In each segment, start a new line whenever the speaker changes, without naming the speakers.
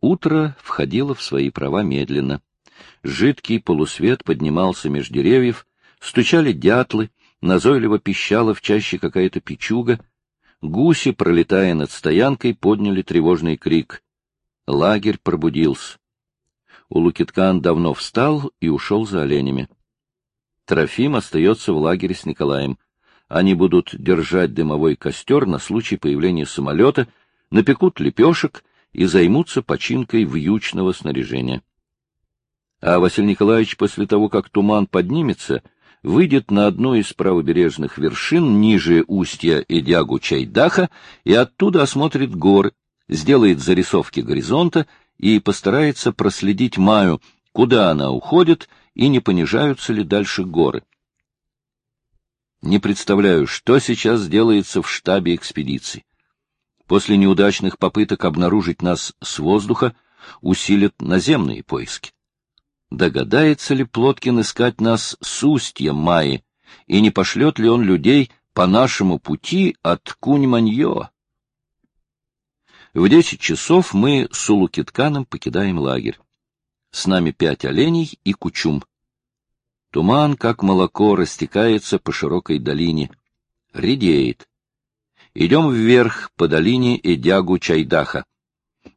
Утро входило в свои права медленно. Жидкий полусвет поднимался меж деревьев, стучали дятлы, назойливо пищала в чаще какая-то печуга. Гуси, пролетая над стоянкой, подняли тревожный крик. Лагерь пробудился. Улукиткан давно встал и ушел за оленями. Трофим остается в лагере с Николаем. Они будут держать дымовой костер на случай появления самолета, напекут лепешек и займутся починкой вьючного снаряжения. А Василий Николаевич после того, как туман поднимется, выйдет на одну из правобережных вершин ниже устья Эдягу Чайдаха и оттуда осмотрит горы, сделает зарисовки горизонта и постарается проследить Маю, куда она уходит и не понижаются ли дальше горы. Не представляю, что сейчас делается в штабе экспедиции. После неудачных попыток обнаружить нас с воздуха усилят наземные поиски. Догадается ли Плоткин искать нас с устья Майи, и не пошлет ли он людей по нашему пути от Кунь-Маньё? В десять часов мы с Улукитканом покидаем лагерь. С нами пять оленей и кучум. Туман, как молоко, растекается по широкой долине. Редеет. Идем вверх по долине Эдягу Чайдаха.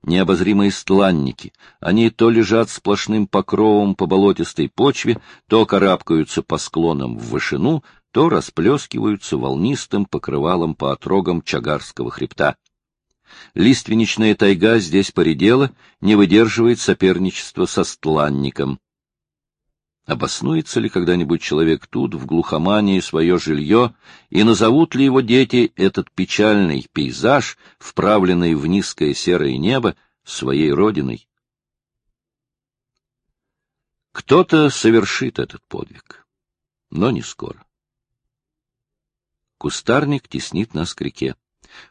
Необозримые стланники, они то лежат сплошным покровом по болотистой почве, то карабкаются по склонам в вышину, то расплескиваются волнистым покрывалом по отрогам Чагарского хребта. Лиственничная тайга здесь поредела, не выдерживает соперничества со стланником. Обоснуется ли когда-нибудь человек тут, в глухомании, свое жилье, и назовут ли его дети этот печальный пейзаж, вправленный в низкое серое небо, своей родиной? Кто-то совершит этот подвиг, но не скоро. Кустарник теснит нас к реке.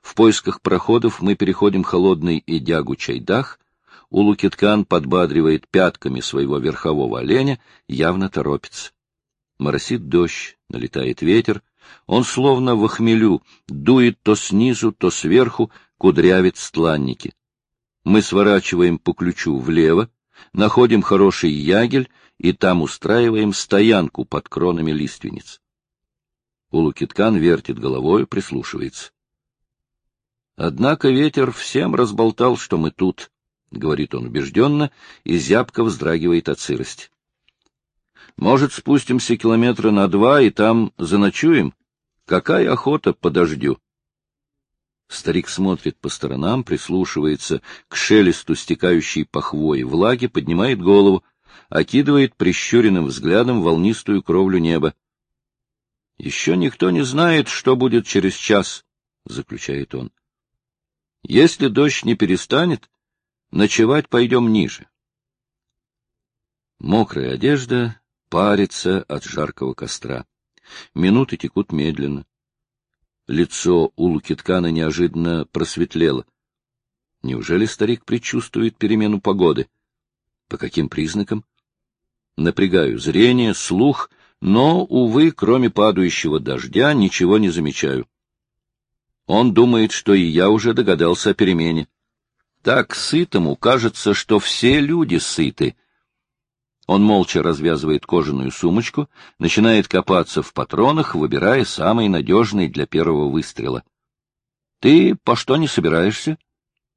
В поисках проходов мы переходим холодный Идягу Чайдах. Улукиткан подбадривает пятками своего верхового оленя, явно торопится. Моросит дождь, налетает ветер. Он словно в охмелю, дует то снизу, то сверху, кудрявит стланники. Мы сворачиваем по ключу влево, находим хороший ягель и там устраиваем стоянку под кронами лиственниц. Улукиткан вертит головой, прислушивается. Однако ветер всем разболтал, что мы тут, — говорит он убежденно, и зябко вздрагивает от сырости. Может, спустимся километра на два и там заночуем? Какая охота по дождю? Старик смотрит по сторонам, прислушивается к шелесту стекающей по хвое влаги, поднимает голову, окидывает прищуренным взглядом волнистую кровлю неба. — Еще никто не знает, что будет через час, — заключает он. Если дождь не перестанет, ночевать пойдем ниже. Мокрая одежда парится от жаркого костра. Минуты текут медленно. Лицо у Лукиткана неожиданно просветлело. Неужели старик предчувствует перемену погоды? По каким признакам? Напрягаю зрение, слух, но, увы, кроме падающего дождя, ничего не замечаю. Он думает, что и я уже догадался о перемене. Так сытому кажется, что все люди сыты. Он молча развязывает кожаную сумочку, начинает копаться в патронах, выбирая самый надежный для первого выстрела. — Ты по что не собираешься?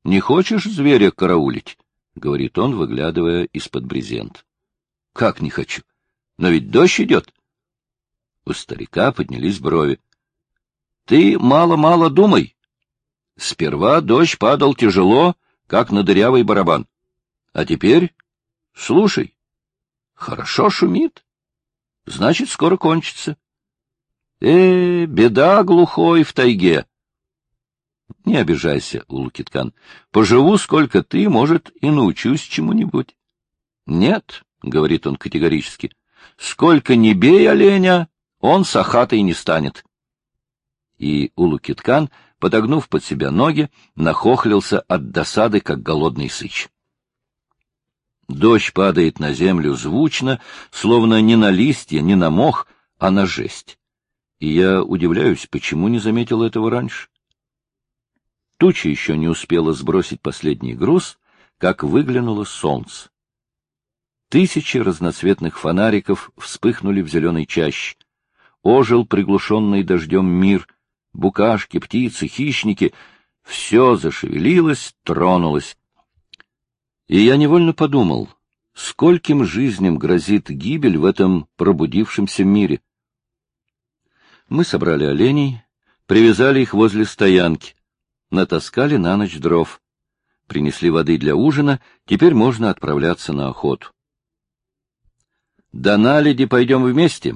Не хочешь зверя караулить? — говорит он, выглядывая из-под брезент. — Как не хочу? Но ведь дождь идет. У старика поднялись брови. Ты мало-мало думай. Сперва дождь падал тяжело, как на дырявый барабан. А теперь слушай. Хорошо шумит. Значит, скоро кончится. Э, беда глухой в тайге. Не обижайся, Улукиткан. Поживу, сколько ты, может, и научусь чему-нибудь. Нет, — говорит он категорически, — сколько не бей оленя, он сахатой не станет и Улукиткан, подогнув под себя ноги, нахохлился от досады, как голодный сыч. Дождь падает на землю звучно, словно не на листья, не на мох, а на жесть. И я удивляюсь, почему не заметил этого раньше. Туча еще не успела сбросить последний груз, как выглянуло солнце. Тысячи разноцветных фонариков вспыхнули в зеленой чаще. Ожил приглушенный дождем мир, букашки, птицы, хищники — все зашевелилось, тронулось. И я невольно подумал, скольким жизням грозит гибель в этом пробудившемся мире. Мы собрали оленей, привязали их возле стоянки, натаскали на ночь дров, принесли воды для ужина, теперь можно отправляться на охоту. До наледи пойдем вместе,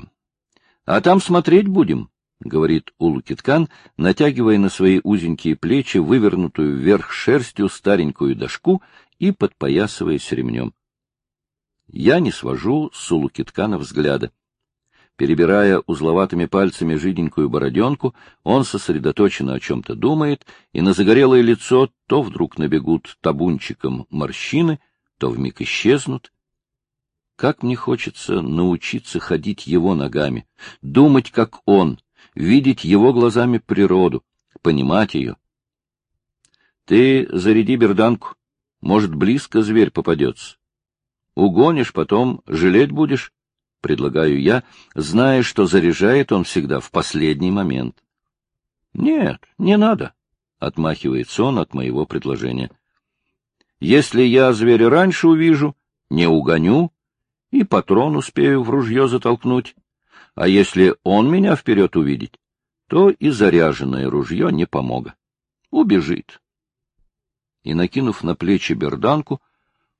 а там смотреть будем, — говорит Улукиткан, натягивая на свои узенькие плечи вывернутую вверх шерстью старенькую дошку и подпоясываясь ремнем. Я не свожу с Улукиткана взгляда. Перебирая узловатыми пальцами жиденькую бороденку, он сосредоточенно о чем-то думает, и на загорелое лицо то вдруг набегут табунчиком морщины, то вмиг исчезнут. Как мне хочется научиться ходить его ногами, думать, как он, видеть его глазами природу, понимать ее. Ты заряди берданку, может, близко зверь попадется. Угонишь, потом жалеть будешь, — предлагаю я, зная, что заряжает он всегда в последний момент. — Нет, не надо, — отмахивается он от моего предложения. — Если я зверя раньше увижу, не угоню и патрон успею в ружье затолкнуть. А если он меня вперед увидит, то и заряженное ружье не помога. Убежит. И, накинув на плечи берданку,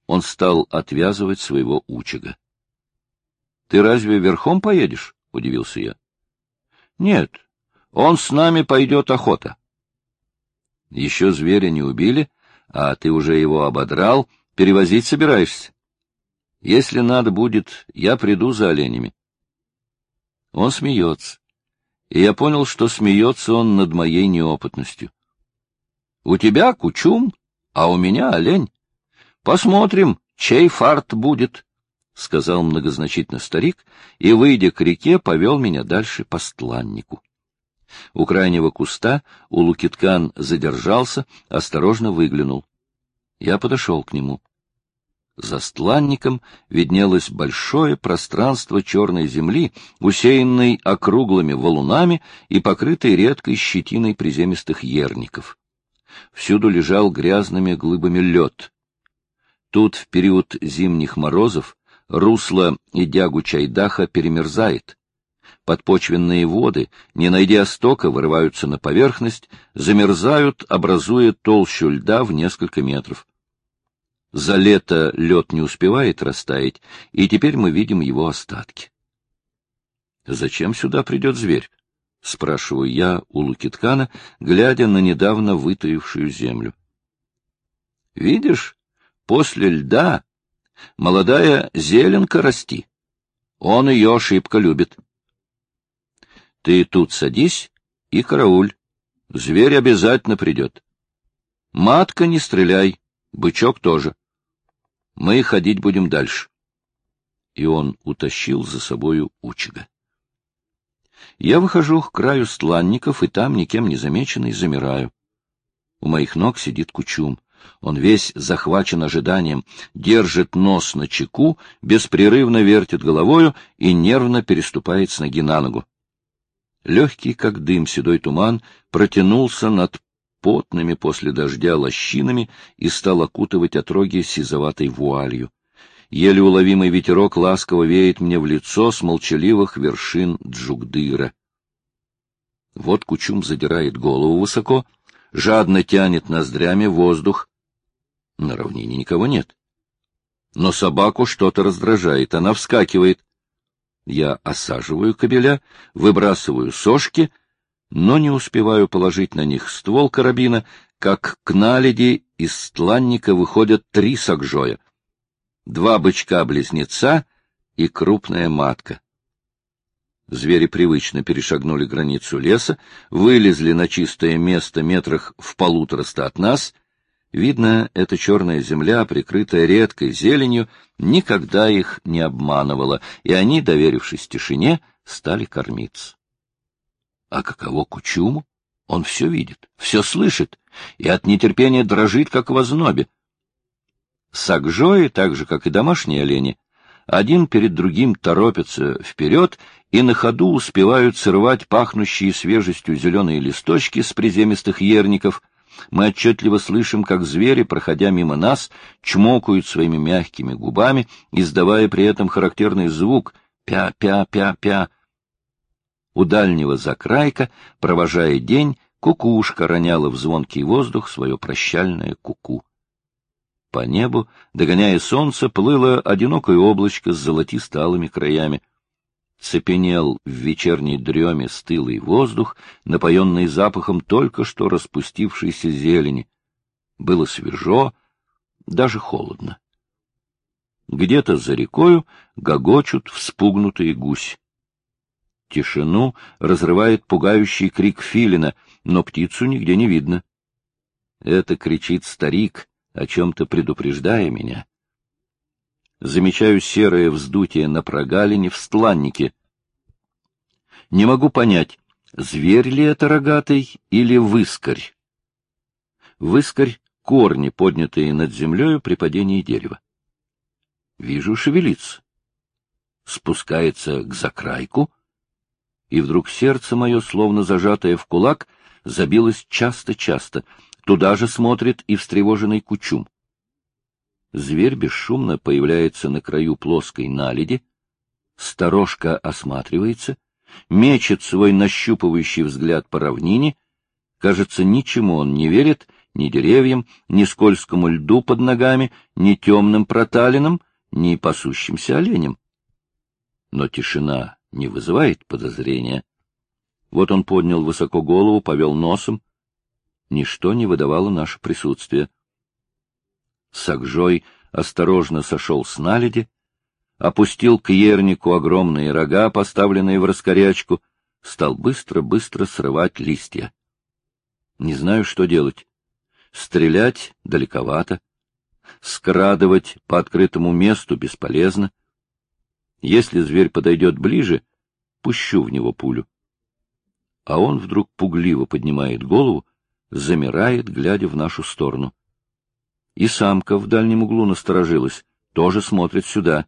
он стал отвязывать своего учега. — Ты разве верхом поедешь? — удивился я. — Нет, он с нами пойдет охота. — Еще зверя не убили, а ты уже его ободрал, перевозить собираешься. Если надо будет, я приду за оленями. Он смеется. И я понял, что смеется он над моей неопытностью. — У тебя кучум, а у меня олень. Посмотрим, чей фарт будет, — сказал многозначительно старик, и, выйдя к реке, повел меня дальше по стланнику. У крайнего куста у Лукиткан задержался, осторожно выглянул. Я подошел к нему. За стланником виднелось большое пространство черной земли, усеянной округлыми валунами и покрытой редкой щетиной приземистых ерников. Всюду лежал грязными глыбами лед. Тут в период зимних морозов русло и дягу Чайдаха перемерзает. Подпочвенные воды, не найдя стока, вырываются на поверхность, замерзают, образуя толщу льда в несколько метров. За лето лед не успевает растаять, и теперь мы видим его остатки. Зачем сюда придет зверь? — спрашиваю я у Лукиткана, глядя на недавно вытаившую землю. — Видишь, после льда молодая зеленка расти. Он ее шибко любит. Ты тут садись и карауль. Зверь обязательно придет. Матка не стреляй, бычок тоже. Мы ходить будем дальше. И он утащил за собою Учига. Я выхожу к краю стланников, и там, никем не замеченный, замираю. У моих ног сидит Кучум. Он весь захвачен ожиданием, держит нос на чеку, беспрерывно вертит головою и нервно переступает с ноги на ногу. Легкий, как дым, седой туман протянулся над потными после дождя лощинами и стал окутывать отроги сизоватой вуалью. Еле уловимый ветерок ласково веет мне в лицо с молчаливых вершин Джугдыра. Вот Кучум задирает голову высоко, жадно тянет ноздрями воздух. На равнине никого нет. Но собаку что-то раздражает, она вскакивает. Я осаживаю кобеля, выбрасываю сошки — но не успеваю положить на них ствол карабина, как к наледи из стланника выходят три сагжоя. Два бычка-близнеца и крупная матка. Звери привычно перешагнули границу леса, вылезли на чистое место метрах в полутораста от нас. Видно, эта черная земля, прикрытая редкой зеленью, никогда их не обманывала, и они, доверившись тишине, стали кормиться. А каково Кучуму? Он все видит, все слышит и от нетерпения дрожит, как в ознобе. Сагжои, так же, как и домашние олени, один перед другим торопятся вперед и на ходу успевают срывать пахнущие свежестью зеленые листочки с приземистых ерников. Мы отчетливо слышим, как звери, проходя мимо нас, чмокают своими мягкими губами, издавая при этом характерный звук «пя-пя-пя-пя». У дальнего закрайка, провожая день, кукушка роняла в звонкий воздух свое прощальное куку. -ку. По небу, догоняя солнце, плыло одинокое облачко с золотисто-алыми краями. Цепенел в вечерней дреме стылый воздух, напоенный запахом только что распустившейся зелени. Было свежо, даже холодно. Где-то за рекою гогочут вспугнутые гусь. Тишину разрывает пугающий крик филина, но птицу нигде не видно. Это кричит старик, о чем-то предупреждая меня. Замечаю серое вздутие на прогалине в стланнике. Не могу понять, зверь ли это рогатый или выскорь. Выскорь — корни, поднятые над землею при падении дерева. Вижу, шевелится. Спускается к закрайку, и вдруг сердце мое, словно зажатое в кулак, забилось часто-часто — Туда же смотрит и встревоженный кучум. Зверь бесшумно появляется на краю плоской наледи, сторожка осматривается, мечет свой нащупывающий взгляд по равнине, кажется, ничему он не верит, ни деревьям, ни скользкому льду под ногами, ни темным проталинам, ни пасущимся оленям. Но тишина не вызывает подозрения. Вот он поднял высоко голову, повел носом, Ничто не выдавало наше присутствие. Сагжой осторожно сошел с наледи, опустил к ернику огромные рога, поставленные в раскорячку, стал быстро-быстро срывать листья. Не знаю, что делать. Стрелять далековато. Скрадывать по открытому месту бесполезно. Если зверь подойдет ближе, пущу в него пулю. А он вдруг пугливо поднимает голову, замирает, глядя в нашу сторону. И самка в дальнем углу насторожилась, тоже смотрит сюда.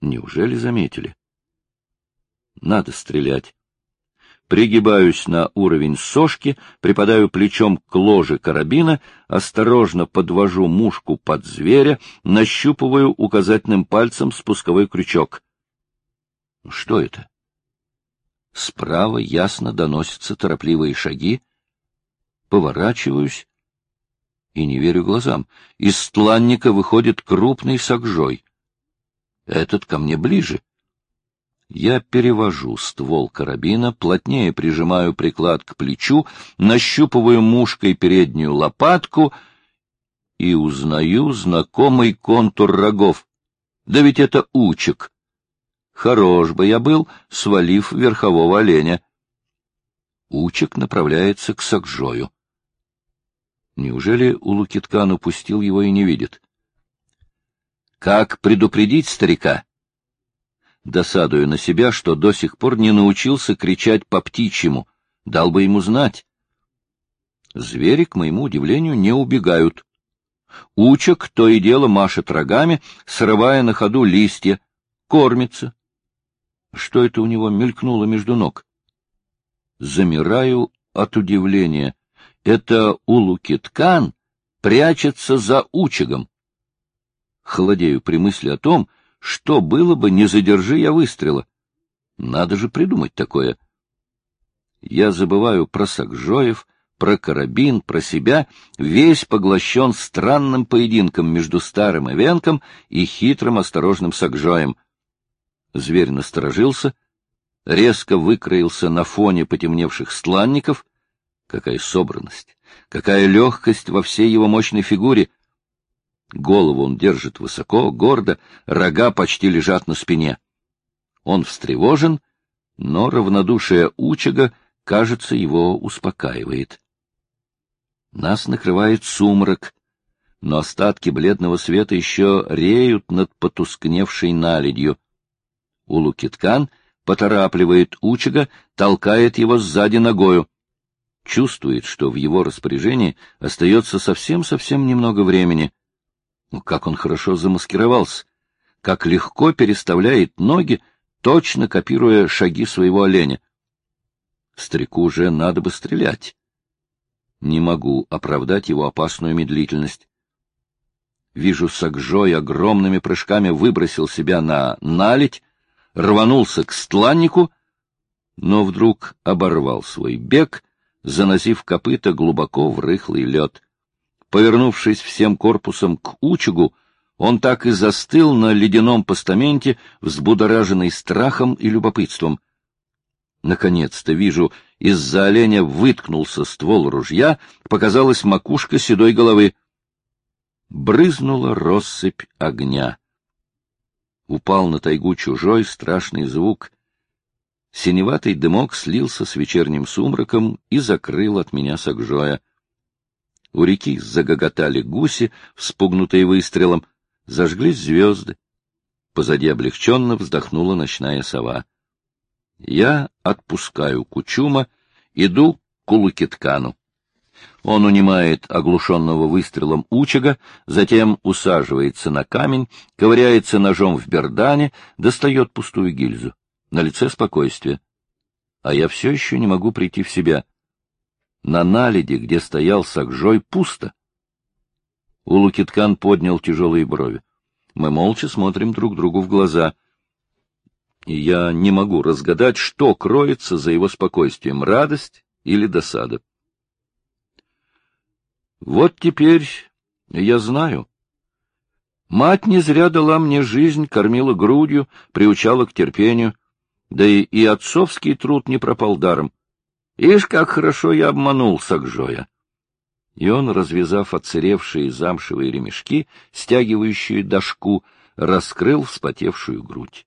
Неужели заметили? Надо стрелять. Пригибаюсь на уровень сошки, припадаю плечом к ложе карабина, осторожно подвожу мушку под зверя, нащупываю указательным пальцем спусковой крючок. Что это? Справа ясно доносятся торопливые шаги, поворачиваюсь и не верю глазам. Из стланника выходит крупный сагжой. Этот ко мне ближе. Я перевожу ствол карабина, плотнее прижимаю приклад к плечу, нащупываю мушкой переднюю лопатку и узнаю знакомый контур рогов. Да ведь это учек. Хорош бы я был, свалив верхового оленя. Учек направляется к Сакжою. Неужели Улукиткан упустил его и не видит? Как предупредить старика? Досадую на себя, что до сих пор не научился кричать по-птичьему, дал бы ему знать. Звери, к моему удивлению, не убегают. Учек то и дело машет рогами, срывая на ходу листья, кормится. Что это у него мелькнуло между ног? Замираю от удивления. Это Улукиткан прячется за Учегом. Холодею при мысли о том, что было бы, не задержи я выстрела. Надо же придумать такое. Я забываю про Сакжоев, про карабин, про себя, весь поглощен странным поединком между старым Эвенком и хитрым осторожным Сакжоем. Зверь насторожился, резко выкроился на фоне потемневших стланников — Какая собранность, какая легкость во всей его мощной фигуре! Голову он держит высоко, гордо, рога почти лежат на спине. Он встревожен, но равнодушие Учага, кажется, его успокаивает. Нас накрывает сумрак, но остатки бледного света еще реют над потускневшей наледью. Улукиткан поторапливает Учага, толкает его сзади ногою чувствует, что в его распоряжении остается совсем-совсем немного времени. Ну, как он хорошо замаскировался, как легко переставляет ноги, точно копируя шаги своего оленя. Старику уже надо бы стрелять. Не могу оправдать его опасную медлительность. Вижу, Сагжой огромными прыжками выбросил себя на наледь, рванулся к стланнику, но вдруг оборвал свой бег, заносив копыта глубоко в рыхлый лед. Повернувшись всем корпусом к Учугу, он так и застыл на ледяном постаменте, взбудораженный страхом и любопытством. Наконец-то вижу, из-за оленя выткнулся ствол ружья, показалась макушка седой головы брызнула россыпь огня. Упал на тайгу чужой страшный звук. Синеватый дымок слился с вечерним сумраком и закрыл от меня Сагжоя. У реки загоготали гуси, вспугнутые выстрелом, зажглись звезды. Позади облегченно вздохнула ночная сова. Я отпускаю Кучума, иду к Улукиткану. Он унимает оглушенного выстрелом Учага, затем усаживается на камень, ковыряется ножом в бердане, достает пустую гильзу. На лице спокойствие. А я все еще не могу прийти в себя. На наледи, где стоял Сакжой, пусто. Улукиткан поднял тяжелые брови. Мы молча смотрим друг другу в глаза. И я не могу разгадать, что кроется за его спокойствием — радость или досада. Вот теперь я знаю. Мать не зря дала мне жизнь, кормила грудью, приучала к терпению, да и, и отцовский труд не пропал даром. Ишь, как хорошо я обманул Сакжоя. И он, развязав отсыревшие замшевые ремешки, стягивающие дошку, раскрыл вспотевшую грудь.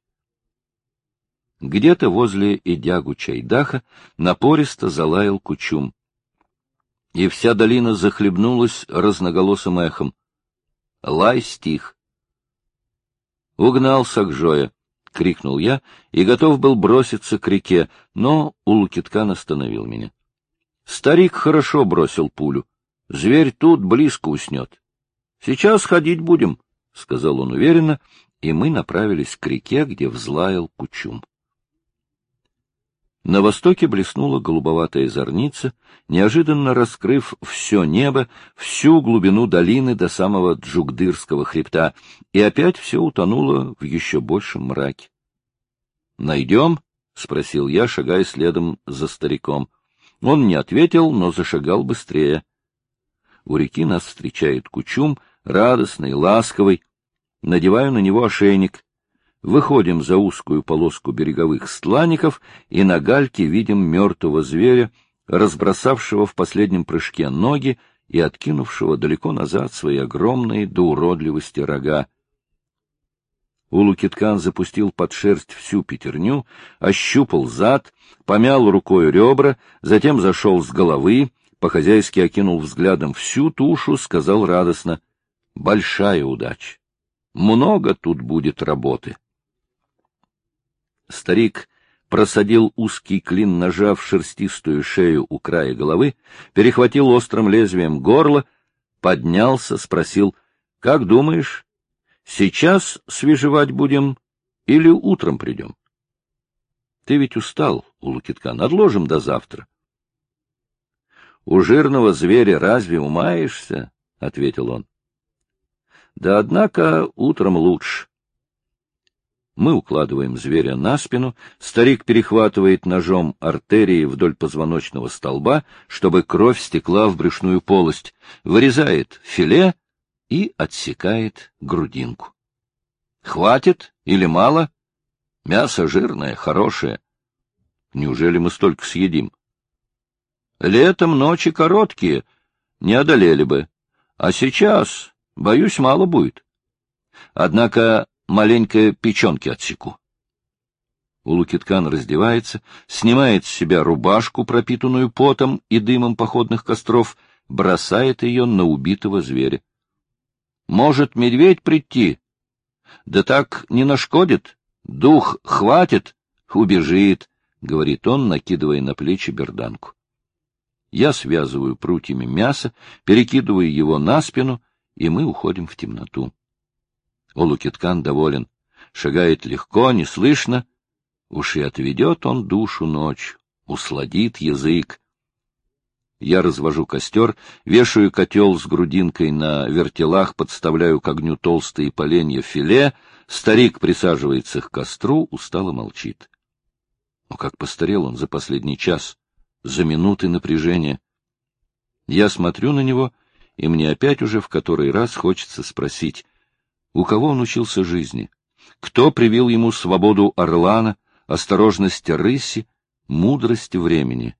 Где-то возле Идягу Чайдаха напористо залаял кучум и вся долина захлебнулась разноголосым эхом. Лай стих. «Угнал Сакжоя!» — крикнул я и готов был броситься к реке, но Улукиткан остановил меня. Старик хорошо бросил пулю. Зверь тут близко уснет. — Сейчас ходить будем, — сказал он уверенно, и мы направились к реке, где взлаял кучум. На востоке блеснула голубоватая зорница, неожиданно раскрыв все небо, всю глубину долины до самого Джугдырского хребта, и опять все утонуло в еще большем мраке. — Найдем? — спросил я, шагая следом за стариком. Он не ответил, но зашагал быстрее. У реки нас встречает кучум, радостный, ласковый. Надеваю на него ошейник. Выходим за узкую полоску береговых стланников и на гальке видим мертвого зверя, разбросавшего в последнем прыжке ноги и откинувшего далеко назад свои огромные до уродливости рога. Улукиткан запустил под шерсть всю пятерню, ощупал зад, помял рукой ребра, затем зашел с головы, по-хозяйски окинул взглядом всю тушу, сказал радостно — Большая удача! Много тут будет работы. Старик просадил узкий клин ножа в шерстистую шею у края головы, перехватил острым лезвием горло, поднялся, спросил, — Как думаешь, сейчас свежевать будем или утром придем? — Ты ведь устал, Улукиткан, отложим до завтра. — У жирного зверя разве умаешься? — ответил он. — Да однако утром лучше. Мы укладываем зверя на спину, старик перехватывает ножом артерии вдоль позвоночного столба, чтобы кровь стекла в брюшную полость, вырезает филе и отсекает грудинку. Хватит или мало? Мясо жирное, хорошее. Неужели мы столько съедим? Летом ночи короткие, не одолели бы. А сейчас, боюсь, мало будет. Однако маленькое печенки отсеку. Улукиткан раздевается, снимает с себя рубашку, пропитанную потом и дымом походных костров, бросает ее на убитого зверя. Может медведь прийти? Да так не нашкодит. Дух хватит, убежит, — говорит он, накидывая на плечи берданку. Я связываю прутьями мясо, перекидываю его на спину и мы уходим в темноту. Олукиткан доволен, шагает легко, неслышно, уж и отведет он душу ночь, усладит язык. Я развожу костер, вешаю котел с грудинкой на вертелах, подставляю к огню толстые поленья филе, старик присаживается к костру, устало молчит. О, как постарел он за последний час, за минуты напряжения. Я смотрю на него, и мне опять уже в который раз хочется спросить, у кого он учился жизни, кто привил ему свободу орлана, осторожность рыси, мудрость времени.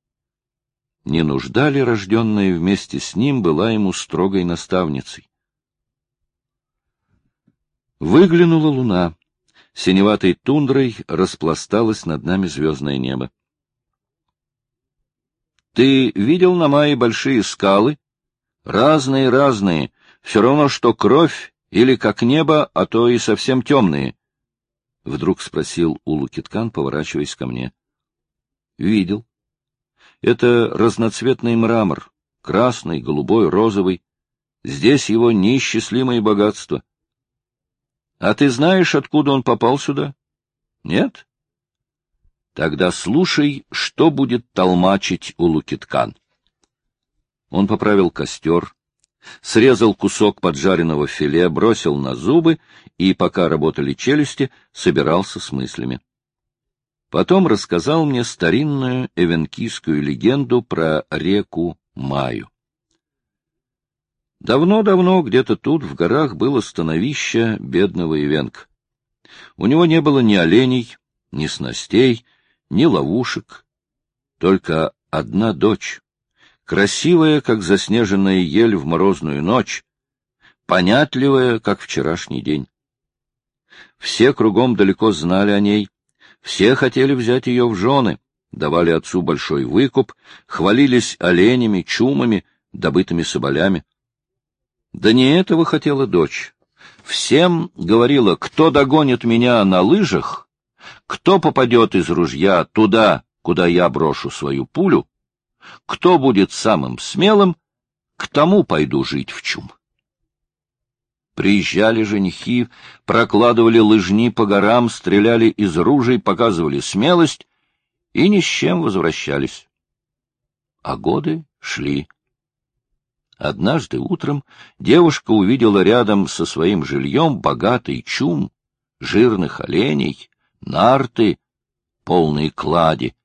Не нужда ли рожденная вместе с ним была ему строгой наставницей? Выглянула луна. Синеватой тундрой распласталось над нами звездное небо. Ты видел на мае большие скалы? Разные-разные, все равно, что кровь или как небо, а то и совсем темные. Вдруг спросил Улукиткан, поворачиваясь ко мне. Видел. Это разноцветный мрамор, красный, голубой, розовый. Здесь его неисчислимое богатство. А ты знаешь, откуда он попал сюда? Нет? Тогда слушай, что будет толмачить у Лукиткан. Он поправил костер, срезал кусок поджаренного филе, бросил на зубы и, пока работали челюсти, собирался с мыслями. Потом рассказал мне старинную эвенкийскую легенду про реку Маю. Давно-давно где-то тут, в горах, было становище бедного Ивенка. У него не было ни оленей, ни снастей, ни ловушек, только одна дочь, красивая, как заснеженная ель в морозную ночь, понятливая, как вчерашний день. Все кругом далеко знали о ней, все хотели взять ее в жены, давали отцу большой выкуп, хвалились оленями, чумами, добытыми соболями. Да не этого хотела дочь. Всем говорила, кто догонит меня на лыжах, кто попадет из ружья туда, куда я брошу свою пулю, кто будет самым смелым, к тому пойду жить в чум. Приезжали женихи, прокладывали лыжни по горам, стреляли из ружей, показывали смелость и ни с чем возвращались. А годы шли. Однажды утром девушка увидела рядом со своим жильем богатый чум, жирных оленей, нарты, полные клади,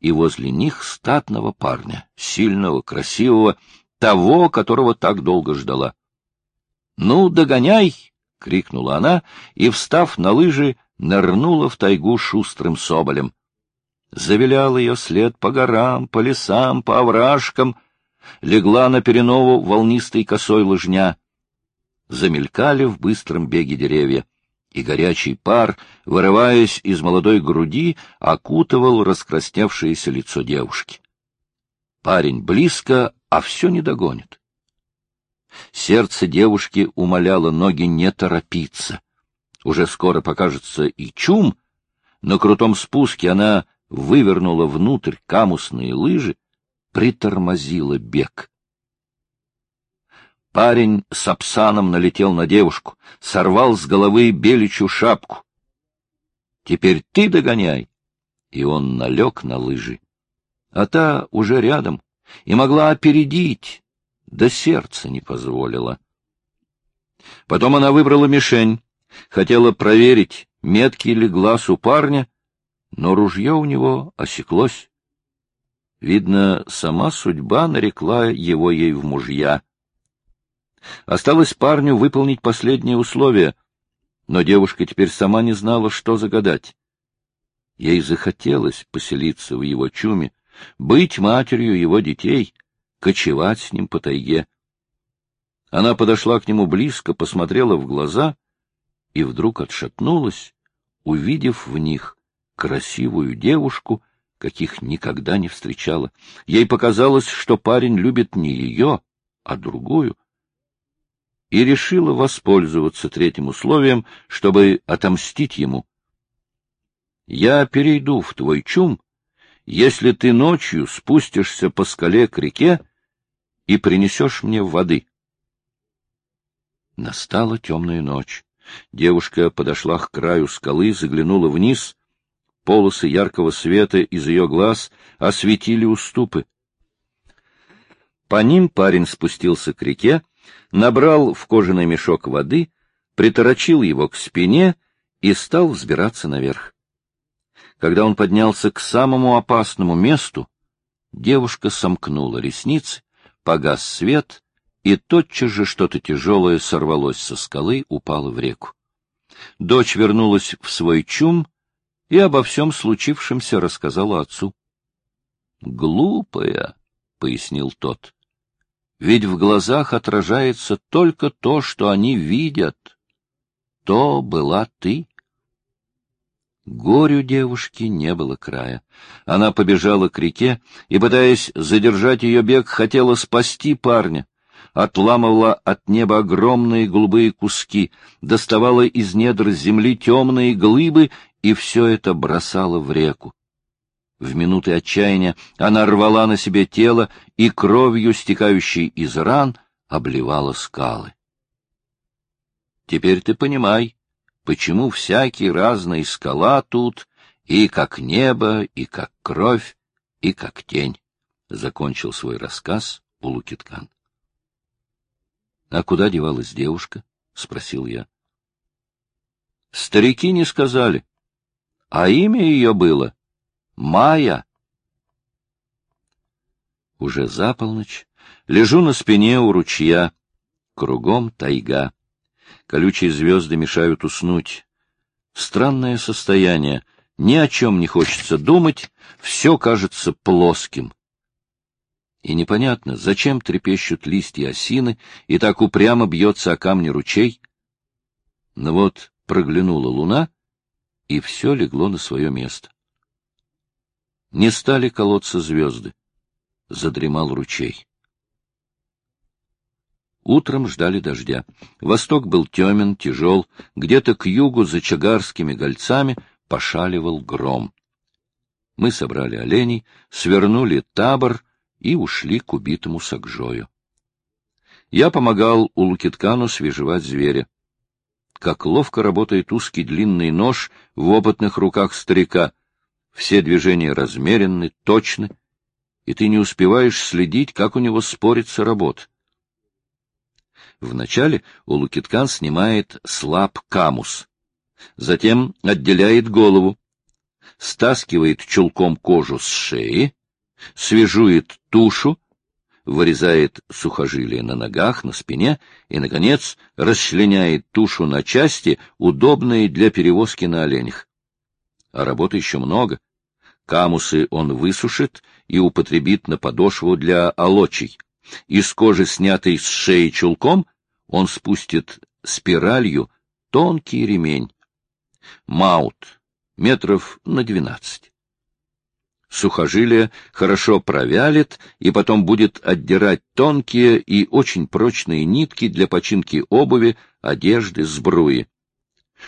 и возле них статного парня, сильного, красивого, того, которого так долго ждала. — Ну, догоняй! — крикнула она и, встав на лыжи, нырнула в тайгу шустрым соболем. Завилял ее след по горам, по лесам, по овражкам — легла на перенову волнистой косой лыжня. Замелькали в быстром беге деревья, и горячий пар, вырываясь из молодой груди, окутывал раскрасневшееся лицо девушки. Парень близко, а все не догонит. Сердце девушки умоляло ноги не торопиться. Уже скоро покажется и чум. На крутом спуске она вывернула внутрь камусные лыжи, притормозила бег. Парень с апсаном налетел на девушку, сорвал с головы беличью шапку. — Теперь ты догоняй! И он налег на лыжи. А та уже рядом и могла опередить, да сердце не позволило. Потом она выбрала мишень, хотела проверить, меткий ли глаз у парня, но ружье у него осеклось. Видно, сама судьба нарекла его ей в мужья. Осталось парню выполнить последнее условие, но девушка теперь сама не знала, что загадать. Ей захотелось поселиться в его чуме, быть матерью его детей, кочевать с ним по тайге. Она подошла к нему близко, посмотрела в глаза и вдруг отшатнулась, увидев в них красивую девушку каких никогда не встречала. Ей показалось, что парень любит не ее, а другую, и решила воспользоваться третьим условием, чтобы отомстить ему. «Я перейду в твой чум, если ты ночью спустишься по скале к реке и принесешь мне воды». Настала темная ночь. Девушка подошла к краю скалы, заглянула вниз. Полосы яркого света из ее глаз осветили уступы. По ним парень спустился к реке, набрал в кожаный мешок воды, приторочил его к спине и стал взбираться наверх. Когда он поднялся к самому опасному месту, девушка сомкнула ресницы, погас свет, и тотчас же что-то тяжелое сорвалось со скалы, упало в реку. Дочь вернулась в свой чум и обо всем случившемся рассказала отцу. — Глупая, — пояснил тот, — ведь в глазах отражается только то, что они видят. То была ты. Горю девушки не было края. Она побежала к реке и, пытаясь задержать ее бег, хотела спасти парня. Отламывала от неба огромные голубые куски, доставала из недр земли темные глыбы и все это бросала в реку. В минуты отчаяния она рвала на себе тело и кровью, стекающей из ран, обливала скалы. Теперь ты понимай, почему всякий разный скала тут, и как небо, и как кровь, и как тень, — закончил свой рассказ Улукиткан. — А куда девалась девушка? — спросил я. — Старики не сказали, а имя ее было Майя. Уже за полночь лежу на спине у ручья, кругом тайга. Колючие звезды мешают уснуть. Странное состояние. Ни о чем не хочется думать, все кажется плоским. И непонятно, зачем трепещут листья осины и так упрямо бьется о камни ручей. Но вот проглянула луна, и все легло на свое место. Не стали колоться звезды. Задремал ручей. Утром ждали дождя. Восток был темен, тяжел, где-то к югу за чагарскими гольцами пошаливал гром. Мы собрали оленей, свернули табор и ушли к убитому Сагжою. Я помогал Улукиткану свежевать зверя. Как ловко работает узкий длинный нож в опытных руках старика. Все движения размеренны, точны, и ты не успеваешь следить, как у него спорится работа. Вначале Улукиткан снимает слаб камус, затем отделяет голову, стаскивает чулком кожу с шеи, свяжует тушу, вырезает сухожилия на ногах, на спине и, наконец, расчленяет тушу на части, удобные для перевозки на оленях. А работы еще много. Камусы он высушит и употребит на подошву для олочей. Из кожи, снятой с шеи чулком, он спустит спиралью тонкий ремень. Маут, метров на двенадцать. Сухожилие хорошо провялит и потом будет отдирать тонкие и очень прочные нитки для починки обуви, одежды, сбруи.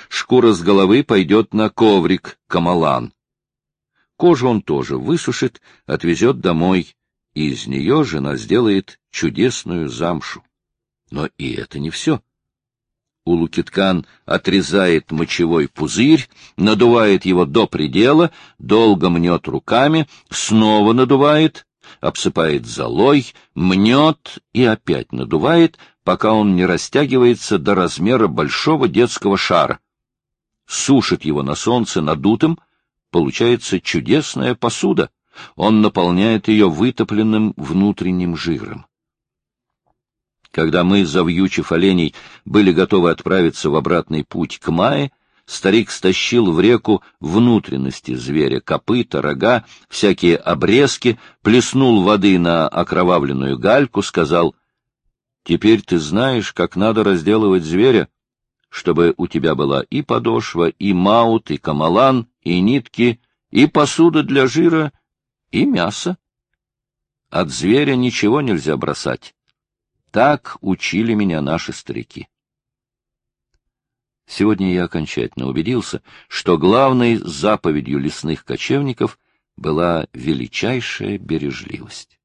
Шкура с головы пойдет на коврик, камалан. Кожу он тоже высушит, отвезет домой, и из нее жена сделает чудесную замшу. Но и это не все. Улукиткан отрезает мочевой пузырь, надувает его до предела, долго мнет руками, снова надувает, обсыпает золой, мнет и опять надувает, пока он не растягивается до размера большого детского шара. Сушит его на солнце надутым, получается чудесная посуда — он наполняет ее вытопленным внутренним жиром. Когда мы, завьючив оленей, были готовы отправиться в обратный путь к Мае, старик стащил в реку внутренности зверя, копыта, рога, всякие обрезки, плеснул воды на окровавленную гальку, сказал, «Теперь ты знаешь, как надо разделывать зверя, чтобы у тебя была и подошва, и маут, и камалан, и нитки, и посуда для жира, и мясо. От зверя ничего нельзя бросать. Так учили меня наши старики. Сегодня я окончательно убедился, что главной заповедью лесных кочевников была величайшая бережливость.